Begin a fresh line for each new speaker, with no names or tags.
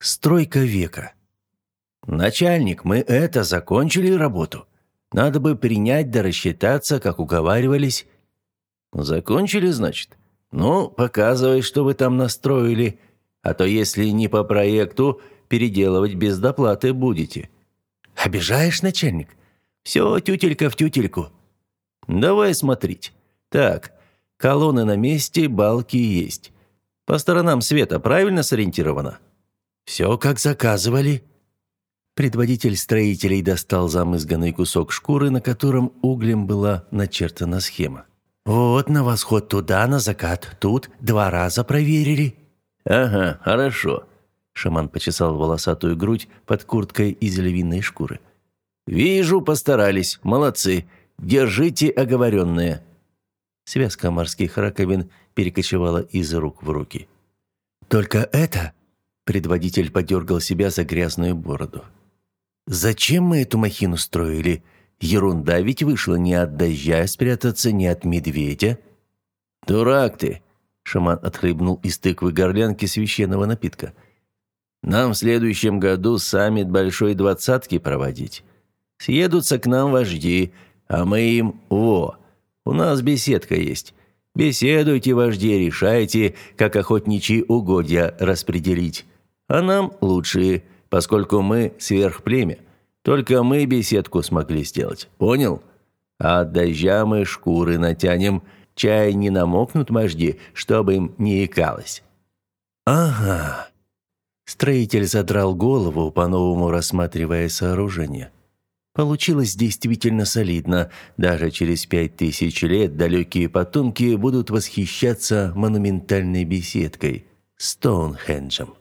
Стройка века. Начальник, мы это закончили работу. Надо бы принять да рассчитаться, как уговаривались. Закончили, значит? Ну, показывай, что вы там настроили. А то если не по проекту, переделывать без доплаты будете. Обижаешь, начальник? Все, тютелька в тютельку. Давай смотреть. Так, колонны на месте, балки есть. По сторонам света правильно сориентировано? Все, как заказывали. Предводитель строителей достал замызганный кусок шкуры, на котором углем была начертана схема. «Вот на восход туда, на закат тут, два раза проверили». «Ага, хорошо», – шаман почесал волосатую грудь под курткой из львиной шкуры. «Вижу, постарались, молодцы. Держите оговоренное». Связка морских раковин перекочевала из рук в руки. «Только это...» – предводитель подергал себя за грязную бороду. «Зачем мы эту махину строили? Ерунда ведь вышла не от дождя спрятаться, не от медведя». «Дурак ты!» – шаман отхлебнул из тыквы горлянки священного напитка. «Нам в следующем году саммит Большой Двадцатки проводить. Съедутся к нам вожди, а мы им во. У нас беседка есть. Беседуйте, вожди, решайте, как охотничьи угодья распределить. А нам лучшие, поскольку мы сверхплемя. Только мы беседку смогли сделать. Понял? А от дождя мы шкуры натянем. Чай не намокнут вожди, чтобы им не икалось. Ага. Строитель задрал голову, по-новому рассматривая сооружение. Получилось действительно солидно. Даже через пять тысяч лет далекие потомки будут восхищаться монументальной беседкой – Стоунхенджем.